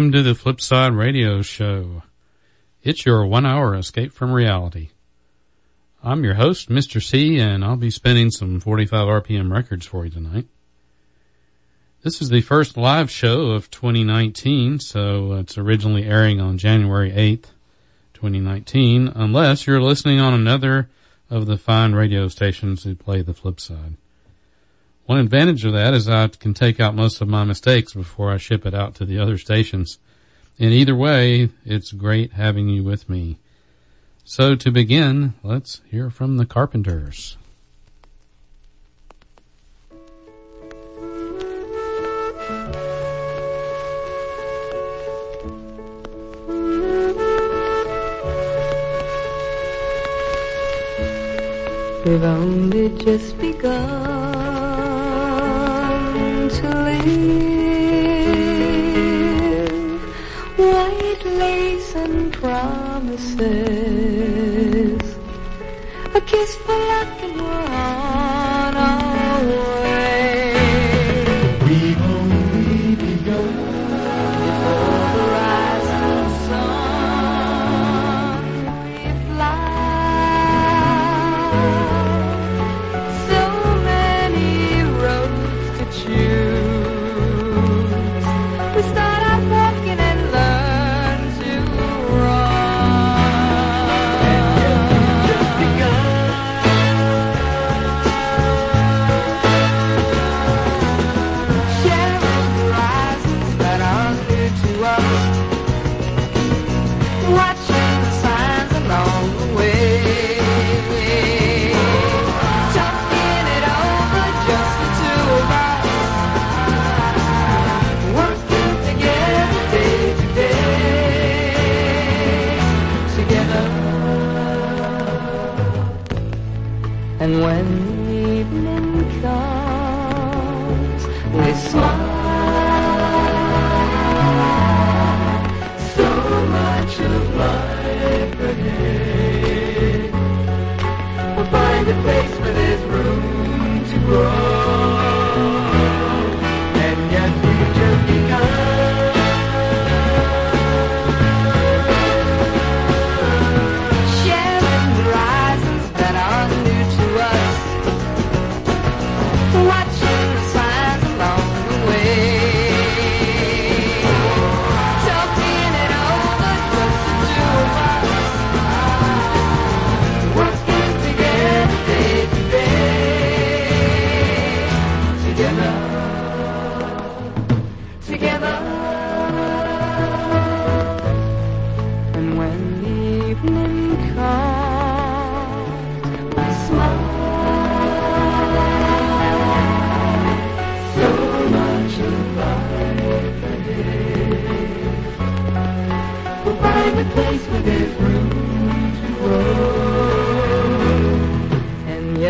Welcome to the Flipside Radio Show. It's your one hour escape from reality. I'm your host, Mr. C, and I'll be spinning some 45 RPM records for you tonight. This is the first live show of 2019, so it's originally airing on January 8th, 2019, unless you're listening on another of the fine radio stations who play the flip side. One advantage of that is I can take out most of my mistakes before I ship it out to the other stations. In either way, it's great having you with me. So to begin, let's hear from the Carpenters. We've only just begun to live. White lace and promises. A kiss for luck and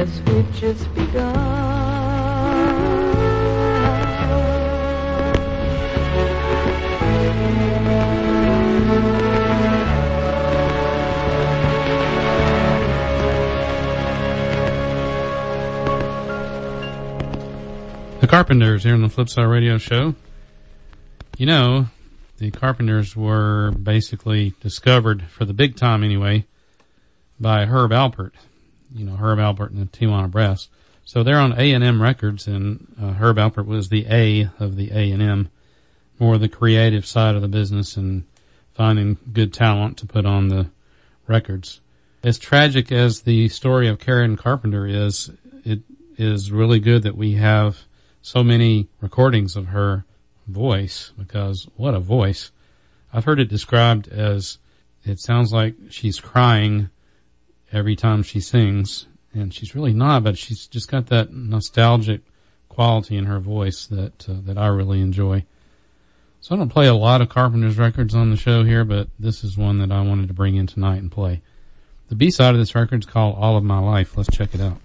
we've just begun. The Carpenters here on the Flipside Radio Show. You know, the Carpenters were basically discovered for the big time anyway by Herb Alpert. You know, Herb Alpert and the Tijuana Brass. So they're on A&M Records and uh, Herb Alpert was the A of the A&M, more the creative side of the business and finding good talent to put on the records. As tragic as the story of Karen Carpenter is, it is really good that we have so many recordings of her voice because what a voice. I've heard it described as it sounds like she's crying every time she sings and she's really not, but she's just got that nostalgic quality in her voice that, uh, that I really enjoy. So I don't play a lot of Carpenter's records on the show here, but this is one that I wanted to bring in tonight and play. The B side of this record is called All of My Life. Let's check it out.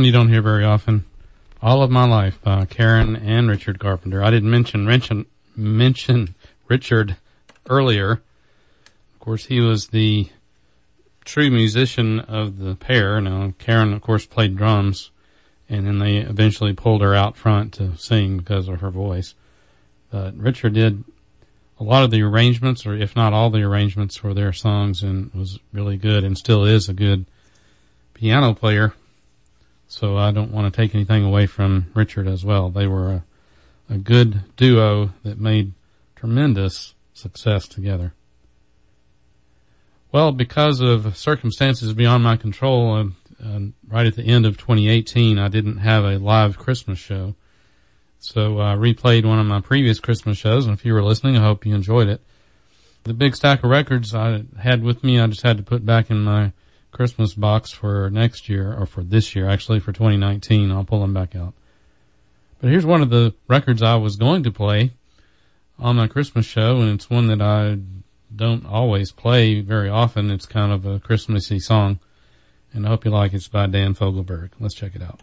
One you don't hear very often. All of My Life by Karen and Richard Carpenter. I didn't mention mention mention Richard earlier. Of course, he was the true musician of the pair. Now, Karen, of course, played drums, and then they eventually pulled her out front to sing because of her voice. But Richard did a lot of the arrangements, or if not all the arrangements for their songs, and was really good, and still is a good piano player. So I don't want to take anything away from Richard as well. They were a, a good duo that made tremendous success together. Well, because of circumstances beyond my control, uh, uh, right at the end of 2018, I didn't have a live Christmas show. So I replayed one of my previous Christmas shows, and if you were listening, I hope you enjoyed it. The big stack of records I had with me, I just had to put back in my Christmas box for next year, or for this year, actually for 2019. I'll pull them back out. But here's one of the records I was going to play on my Christmas show, and it's one that I don't always play very often. It's kind of a Christmassy song, and I hope you like it. It's by Dan Fogelberg. Let's check it out.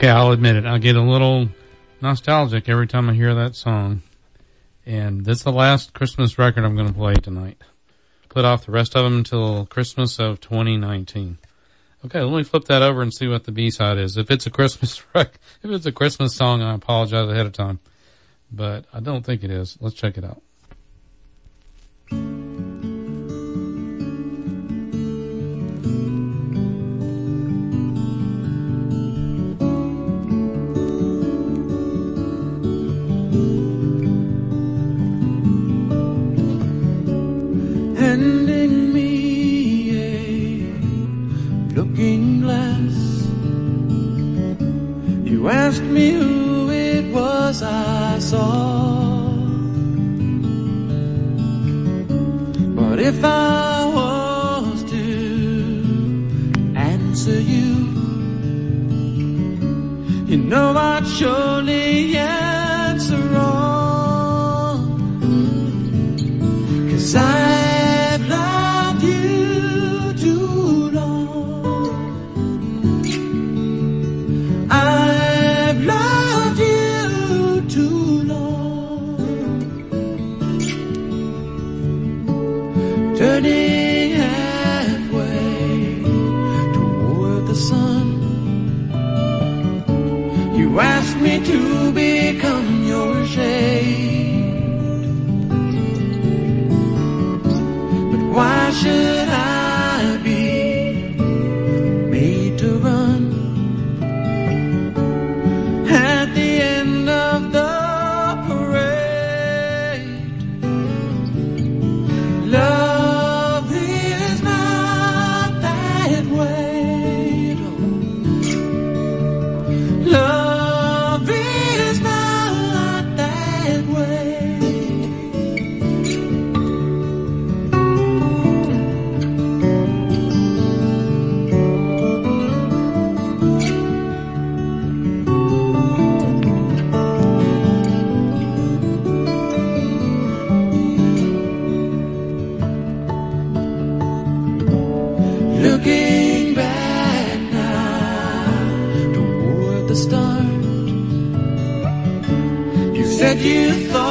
okay, I'll admit it. I get a little nostalgic every time I hear that song. And this is the last Christmas record I'm going to play tonight. Put off the rest of them until Christmas of 2019. Okay, let me flip that over and see what the B side is. If it's a Christmas rec, if it's a Christmas song, I apologize ahead of time, but I don't think it is. Let's check it out. you thought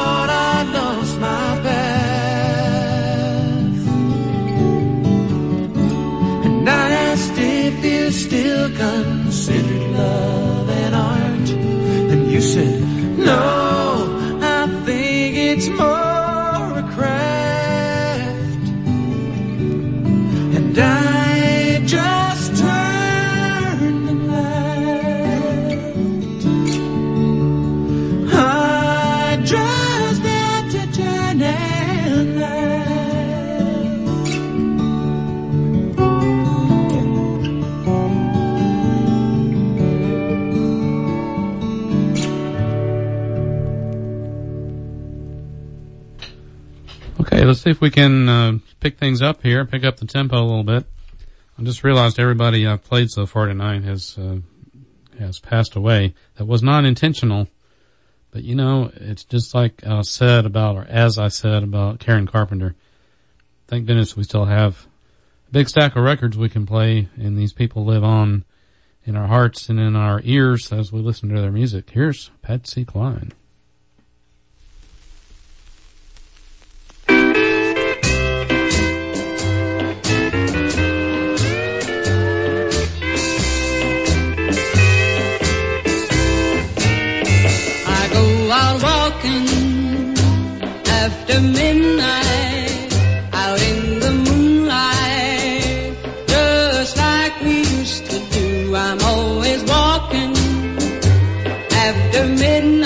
see if we can uh, pick things up here, pick up the tempo a little bit. I just realized everybody I've played so far tonight has uh, has passed away. That was not intentional, but you know, it's just like I said about, or as I said about Karen Carpenter. Thank goodness we still have a big stack of records we can play, and these people live on in our hearts and in our ears as we listen to their music. Here's Patsy Cline. after midnight.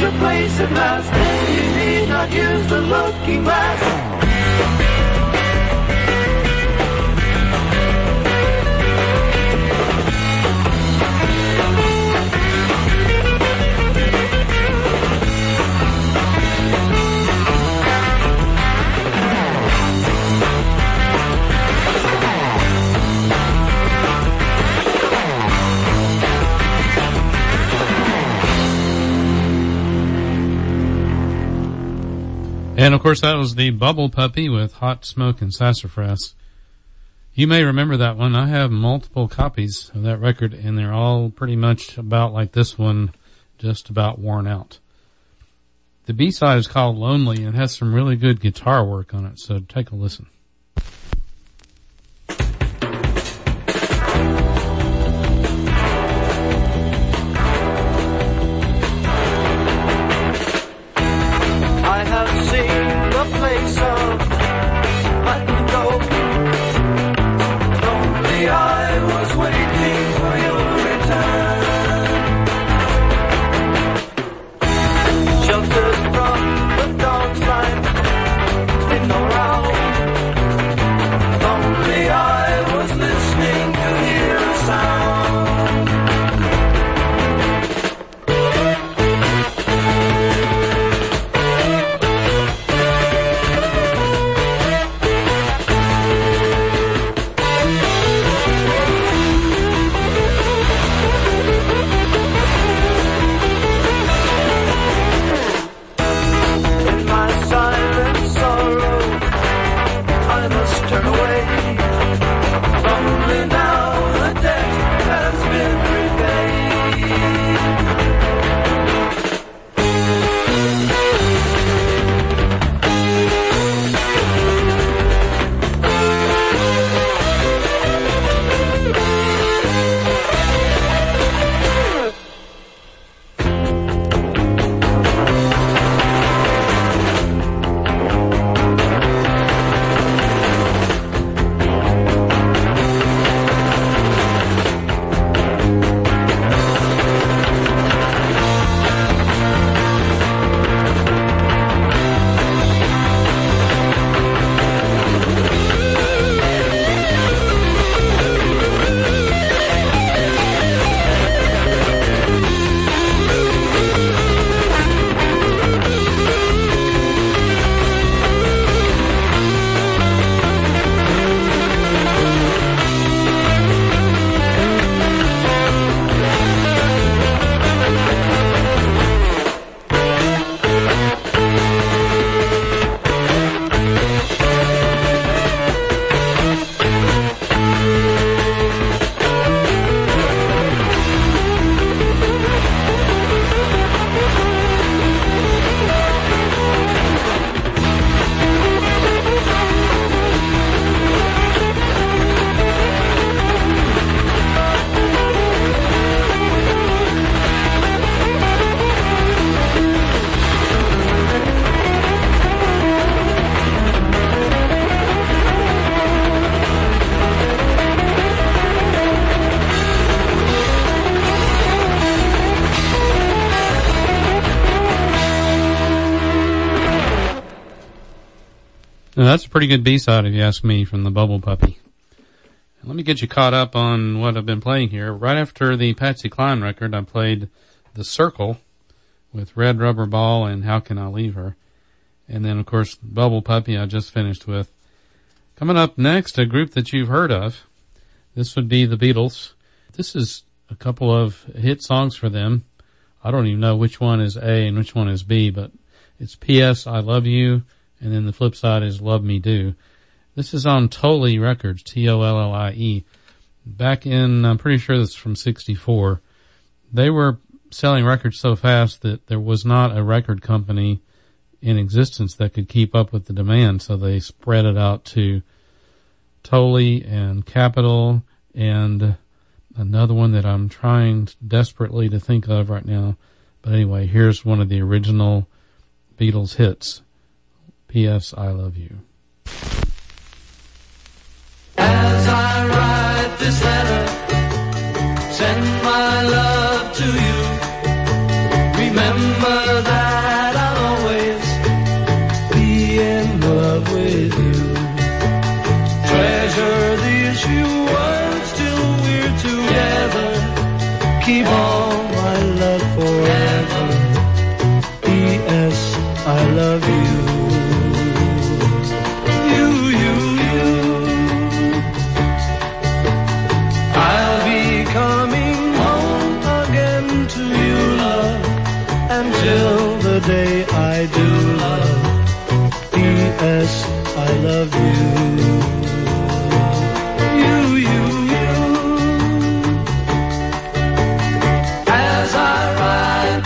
Your place at last, you need not use the looking glass. And of course that was the Bubble Puppy with Hot Smoke and Sassafras. You may remember that one. I have multiple copies of that record and they're all pretty much about like this one, just about worn out. The B-side is called Lonely and has some really good guitar work on it, so take a listen. Now, that's a pretty good B-side if you ask me from the Bubble Puppy. Let me get you caught up on what I've been playing here. Right after the Patsy Cline record, I played The Cyrkle with Red Rubber Ball and How Can I Leave Her. And then of course Bubble Puppy I just finished with. Coming up next, a group that you've heard of. This would be the Beatles. This is a couple of hit songs for them. I don't even know which one is A and which one is B, but it's P.S. I Love You, and then the flip side is Love Me Do. This is on Tollie Records, T-O-L-L-I-E. Back in, I'm pretty sure this is from 64. They were selling records so fast that there was not a record company in existence that could keep up with the demand, so they spread it out to Tollie and Capitol and another one that I'm trying desperately to think of right now. But anyway, here's one of the original Beatles hits. P.S. I love you. As I write this letter, send my love until the day I do, love. P.S. I love you.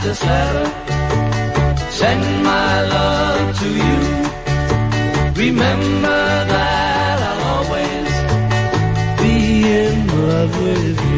This letter, send my love to you. Remember that I'll always be in love with you.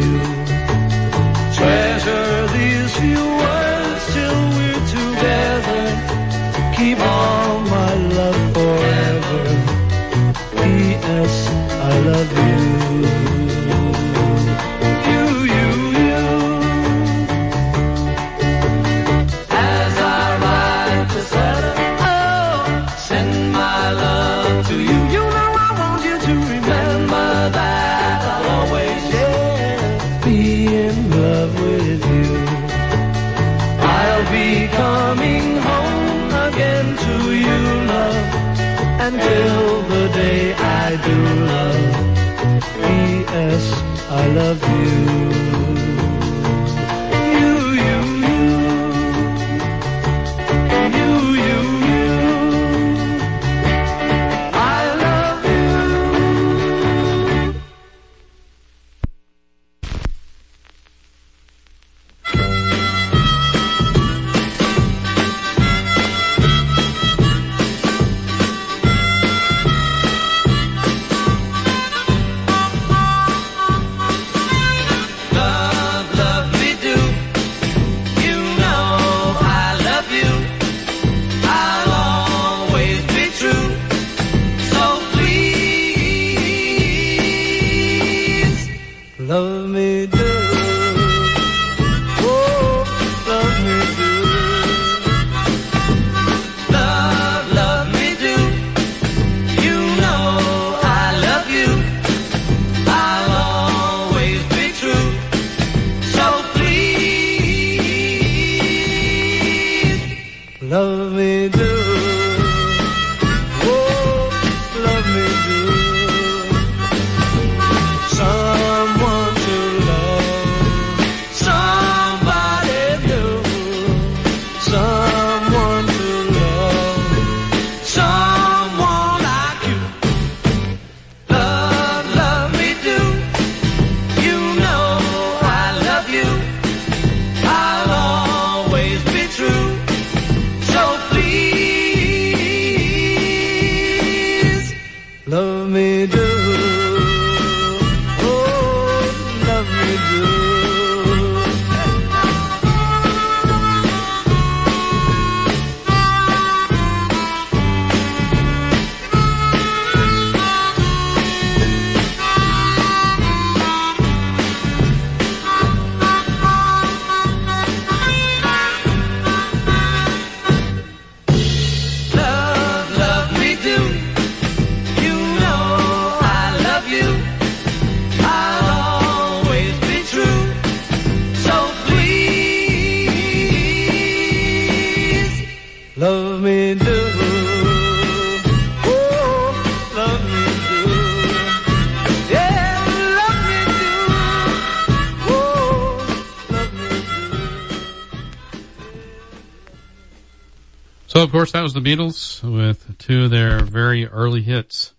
So, of course, that was the Beatles with two of their very early hits.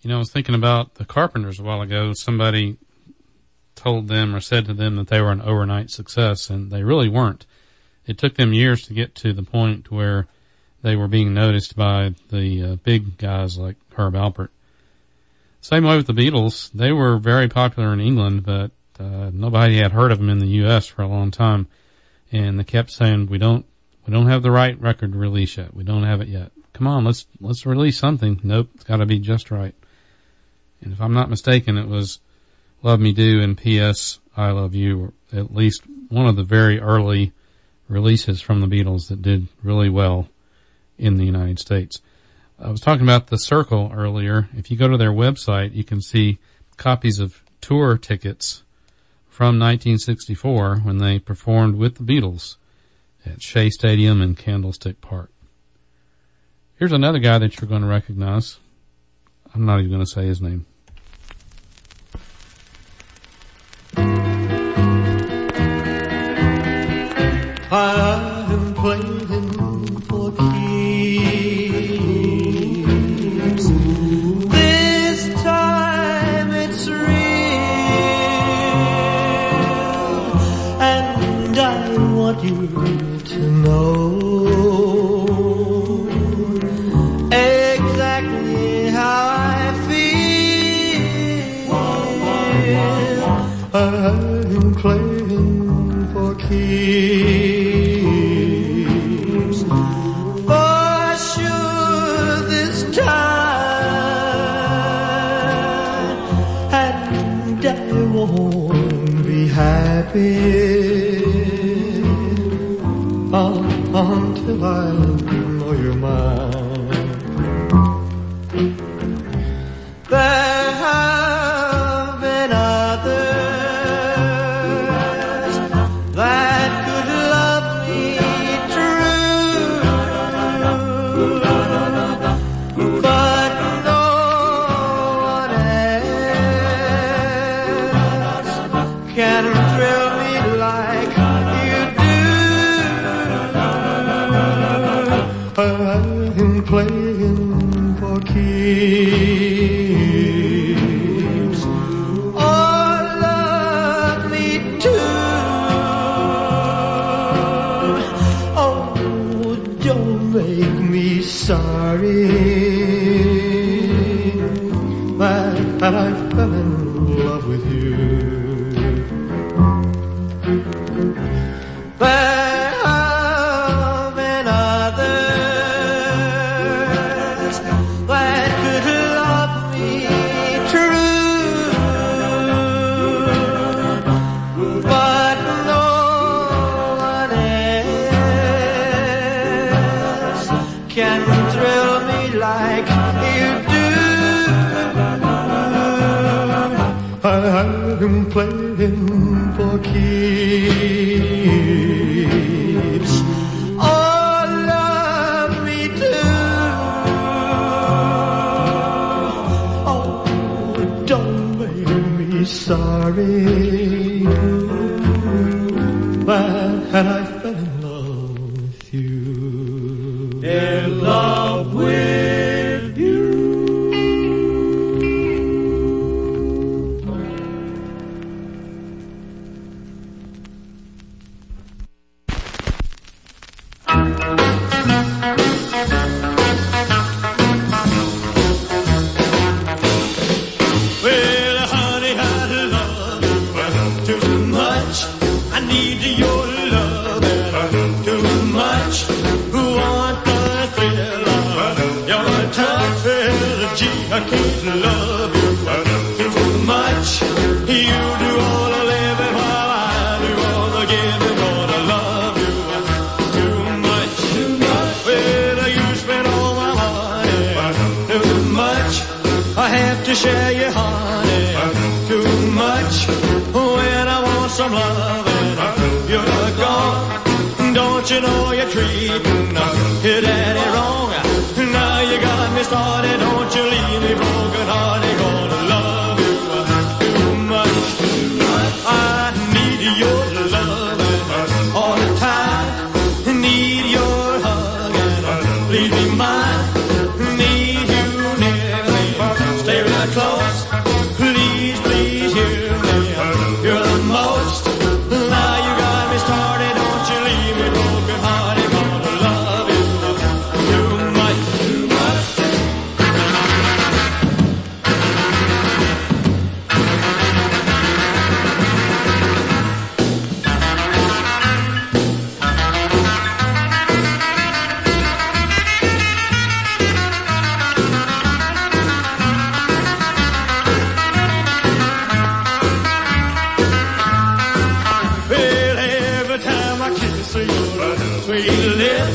You know, I was thinking about the Carpenters a while ago. Somebody told them or said to them that they were an overnight success, and they really weren't. It took them years to get to the point where they were being noticed by the uh, big guys like Herb Alpert. Same way with the Beatles. They were very popular in England, but uh, nobody had heard of them in the U.S. for a long time, and they kept saying, "We don't, we don't have the right record release yet. We don't have it yet. Come on, let's let's release something. Nope, it's got to be just right." And if I'm not mistaken, it was "Love Me Do" and "P.S. I Love You," at least one of the very early releases from the Beatles that did really well in the United States. I was talking about the Cyrkle earlier. If you go to their website, you can see copies of tour tickets from 1964 when they performed with the Beatles at Shea Stadium and Candlestick Park. Here's another guy that you're going to recognize. I'm not even going to say his name. I'm playing happy until I with you. In love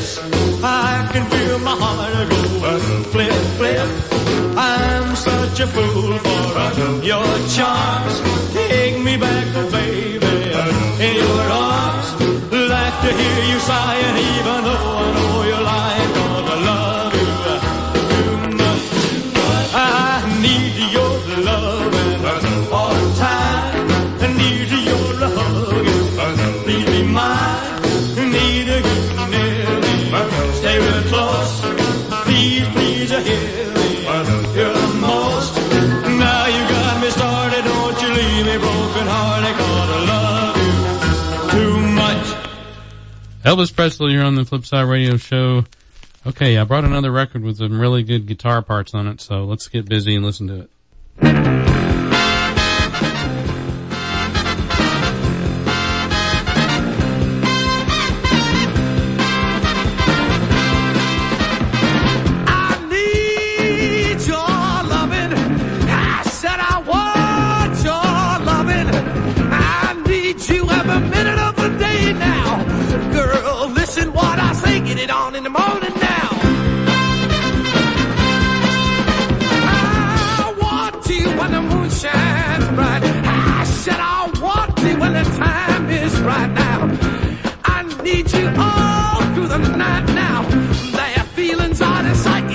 lips. I can feel my heart go flip, flip. I'm such a fool for your charms. Take me back, oh, baby, in your arms. Like to hear you sigh Elvis Presley, you're on the Flipside Radio Show. Okay, I brought another record with some really good guitar parts on it, so let's get busy and listen to it.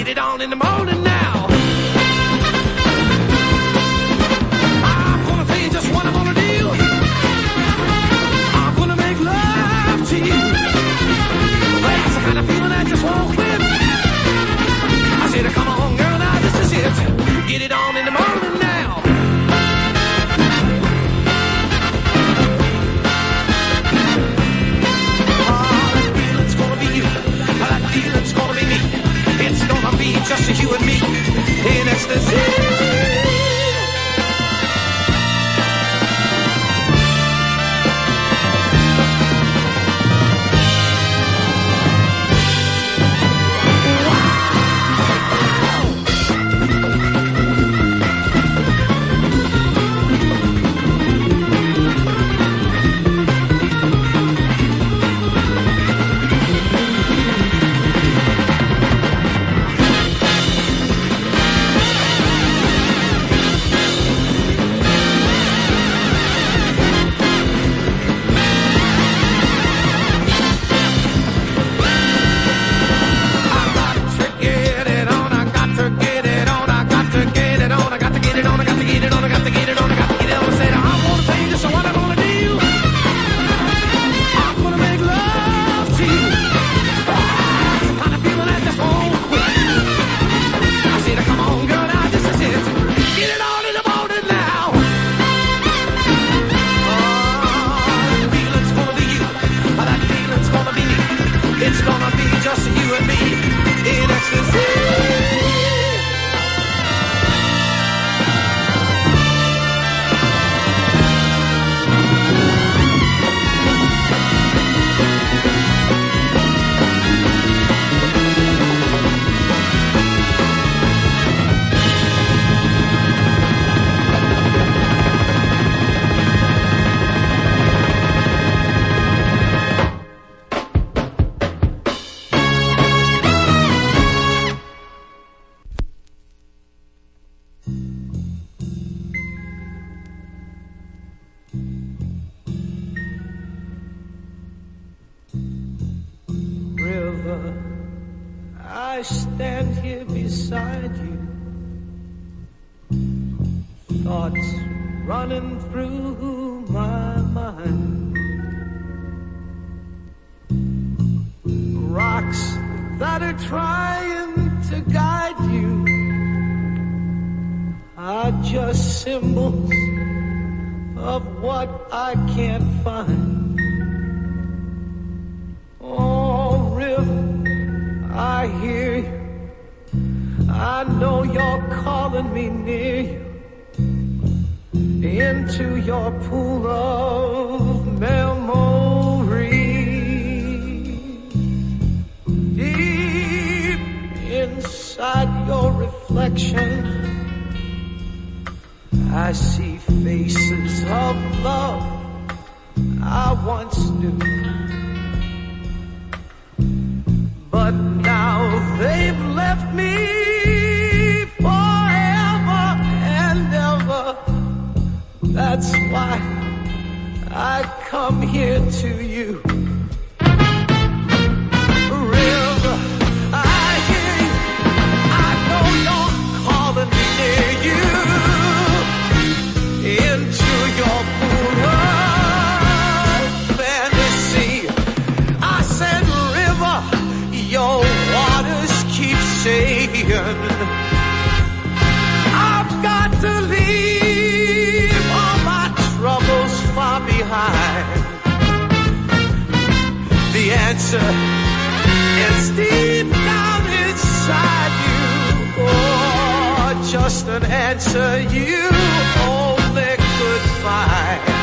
it on in the morning now. I'm gonna tell you just what I'm gonna do. I'm gonna make love to you. That's the kind of a pool of memories deep inside your reflection. I see faces of love I once knew, but now they've left me. That's why I come here to you. River, Answer is deep down inside you. Oh, just an answer you only could find.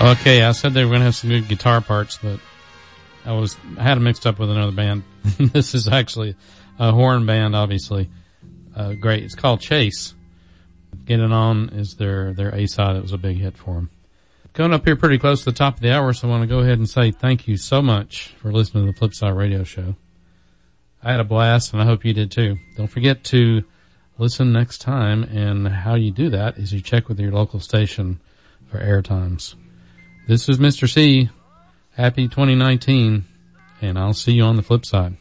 Okay, I said they were going to have some good guitar parts, but I was I had them mixed up with another band. this is actually a horn band, obviously. Uh, great. It's called Chase. Get It On is their their A side. It was a big hit for them. Going up here pretty close to the top of the hour, so I want to go ahead and say thank you so much for listening to the Flipside Radio Show. I had a blast, and I hope you did too. Don't forget to listen next time, and how you do that is you check with your local station for air times. This is Mr. C. Happy 2019, and I'll see you on the flip side.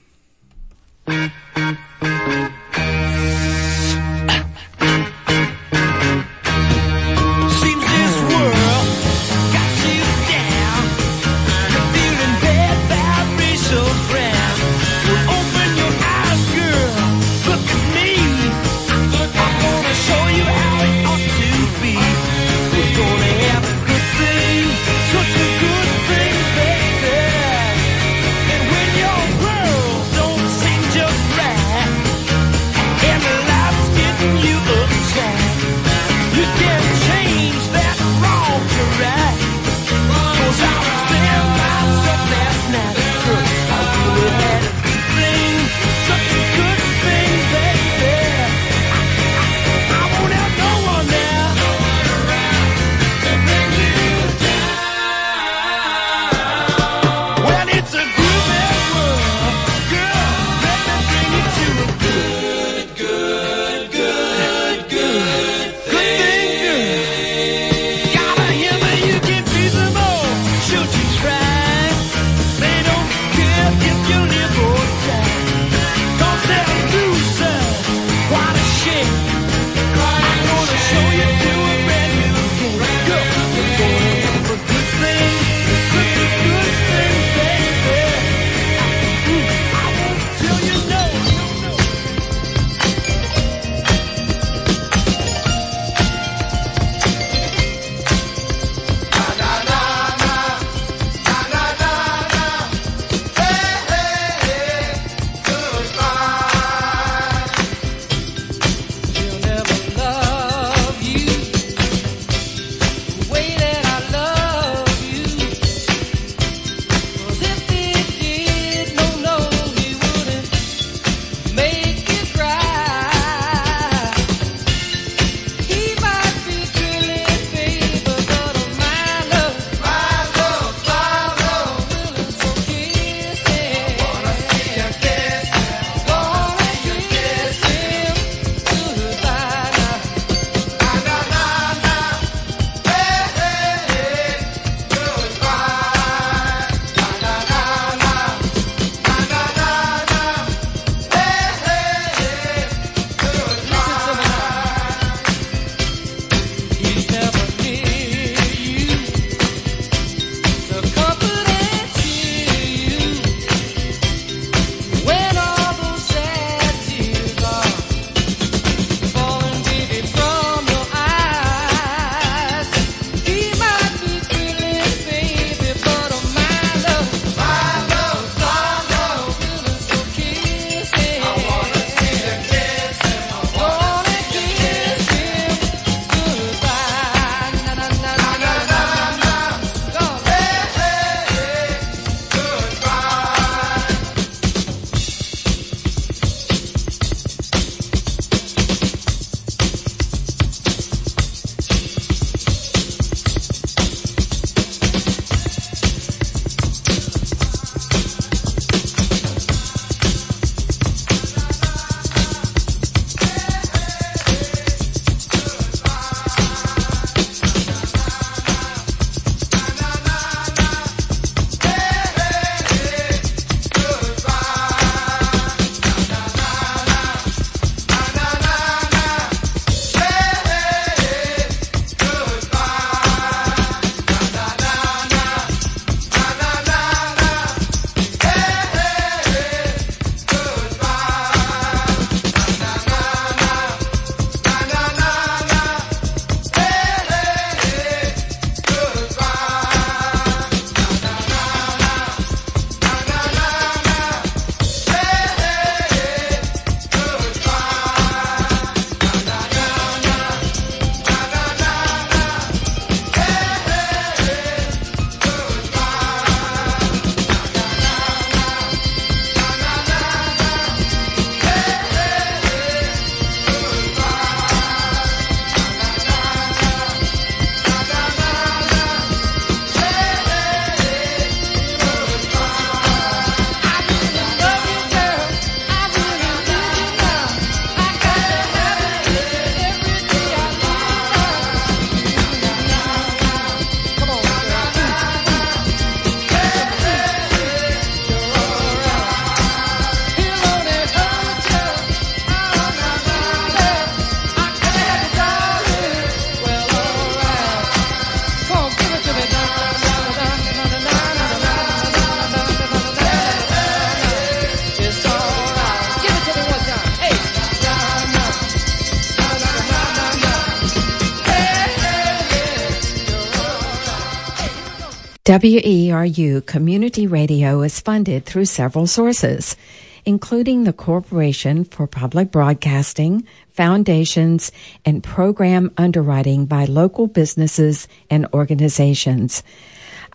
WERU Community Radio is funded through several sources, including the Corporation for Public Broadcasting, foundations, and program underwriting by local businesses and organizations.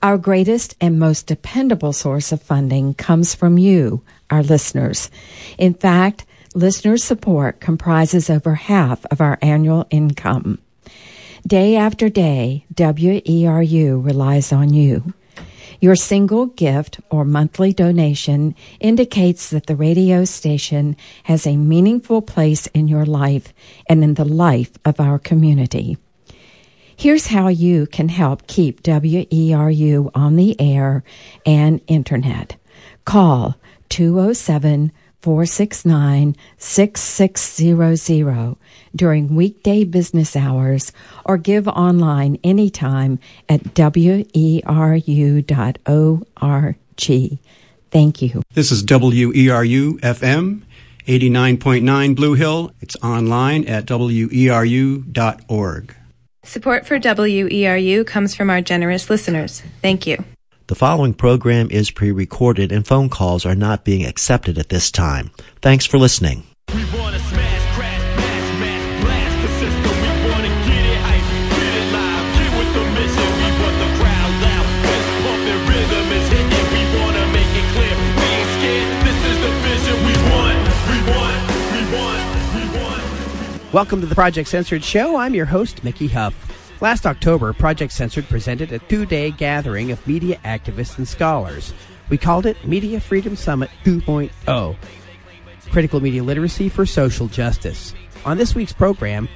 Our greatest and most dependable source of funding comes from you, our listeners. In fact, listener support comprises over half of our annual income. Day after day, WERU relies on you. Your single gift or monthly donation indicates that the radio station has a meaningful place in your life and in the life of our community. Here's how you can help keep WERU on the air and internet. Call 207 469 6600 during weekday business hours or give online anytime at weru.org. Thank you. This is WERU FM 89.9 Blue Hill. It's online at weru.org. Support for WERU comes from our generous listeners. Thank you. The following program is pre recorded and phone calls are not being accepted at this time. Thanks for listening. We wanna smash, crash, mash, mash, blast the system. We wanna get it hype, get it live, get with the mission. We want the crowd loud, fist pumping, rhythm is hitting. We wanna make it clear, we ain't scared. This is the vision we want, we want, we want, we want. Welcome to the Project Censored Show. I'm your host, Mickey Huff. Last October, Project Censored presented a two day gathering of media activists and scholars. We called it Media Freedom Summit 2.0 Critical Media Literacy for Social Justice. On this week's program,